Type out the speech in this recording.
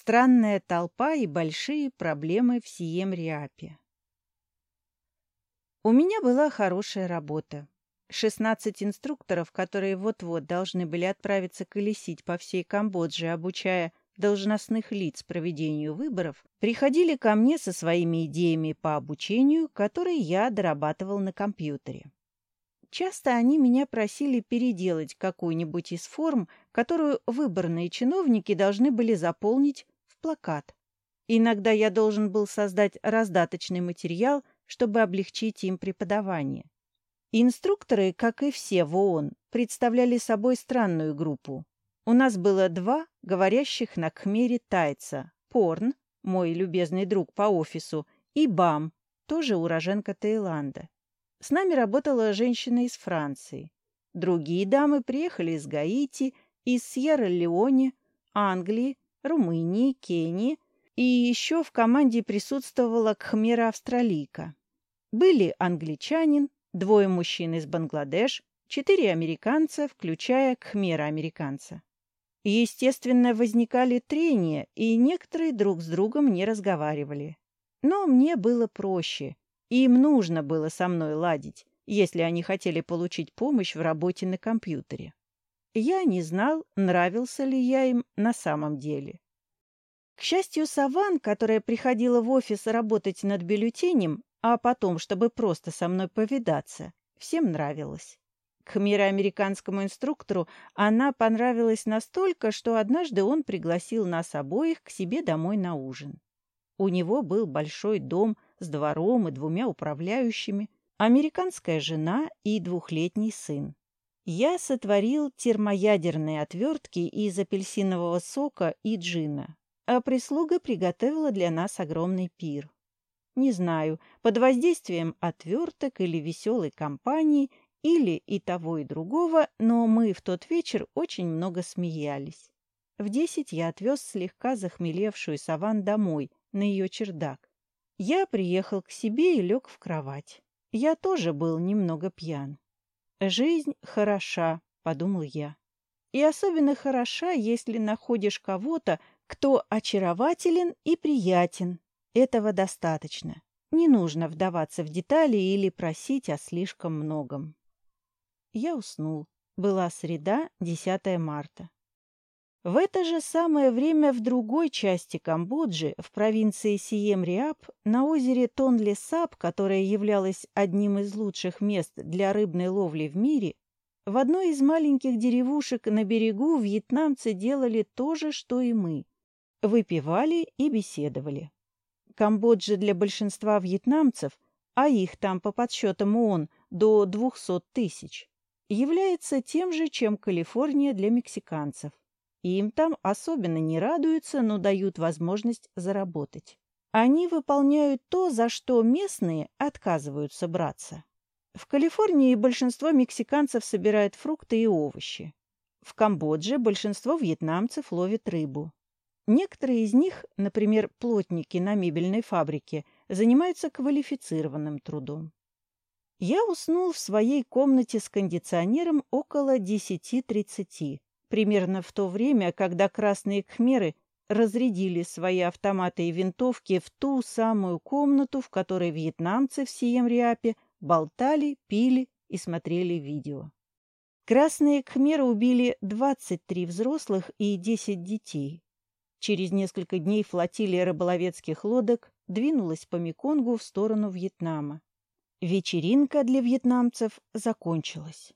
Странная толпа и большие проблемы в Сием-Риапе. У меня была хорошая работа. 16 инструкторов, которые вот-вот должны были отправиться колесить по всей Камбодже, обучая должностных лиц проведению выборов, приходили ко мне со своими идеями по обучению, которые я дорабатывал на компьютере. Часто они меня просили переделать какую-нибудь из форм, которую выборные чиновники должны были заполнить в плакат. Иногда я должен был создать раздаточный материал, чтобы облегчить им преподавание. Инструкторы, как и все в ООН, представляли собой странную группу. У нас было два говорящих на кхмере тайца – Порн, мой любезный друг по офису, и Бам, тоже уроженка Таиланда. С нами работала женщина из Франции. Другие дамы приехали из Гаити, из Сьерра-Леоне, Англии, Румынии, Кении, и еще в команде присутствовала Кхмера-австралийка. Были англичанин, двое мужчин из Бангладеш, четыре американца, включая Кхмера-американца. Естественно, возникали трения, и некоторые друг с другом не разговаривали. Но мне было проще – им нужно было со мной ладить, если они хотели получить помощь в работе на компьютере. Я не знал, нравился ли я им на самом деле. К счастью, Саван, которая приходила в офис работать над бюллетенем, а потом, чтобы просто со мной повидаться, всем нравилась. К мироамериканскому инструктору она понравилась настолько, что однажды он пригласил нас обоих к себе домой на ужин. У него был большой дом – с двором и двумя управляющими, американская жена и двухлетний сын. Я сотворил термоядерные отвертки из апельсинового сока и джина, а прислуга приготовила для нас огромный пир. Не знаю, под воздействием отверток или веселой компании, или и того, и другого, но мы в тот вечер очень много смеялись. В десять я отвез слегка захмелевшую Саван домой, на ее чердак. Я приехал к себе и лег в кровать. Я тоже был немного пьян. «Жизнь хороша», — подумал я. «И особенно хороша, если находишь кого-то, кто очарователен и приятен. Этого достаточно. Не нужно вдаваться в детали или просить о слишком многом». Я уснул. Была среда, 10 марта. В это же самое время в другой части Камбоджи, в провинции Сием-Риап, на озере Тонле-Сап, которое являлось одним из лучших мест для рыбной ловли в мире, в одной из маленьких деревушек на берегу вьетнамцы делали то же, что и мы. Выпивали и беседовали. Камбоджа для большинства вьетнамцев, а их там по подсчетам ООН до 200 тысяч, является тем же, чем Калифорния для мексиканцев. Им там особенно не радуются, но дают возможность заработать. Они выполняют то, за что местные отказываются браться. В Калифорнии большинство мексиканцев собирают фрукты и овощи. В Камбодже большинство вьетнамцев ловит рыбу. Некоторые из них, например, плотники на мебельной фабрике, занимаются квалифицированным трудом. Я уснул в своей комнате с кондиционером около 10.30 примерно в то время, когда красные кхмеры разрядили свои автоматы и винтовки в ту самую комнату, в которой вьетнамцы в Сием-Риапе болтали, пили и смотрели видео. Красные кхмеры убили 23 взрослых и 10 детей. Через несколько дней флотилия рыболовецких лодок двинулась по Меконгу в сторону Вьетнама. Вечеринка для вьетнамцев закончилась.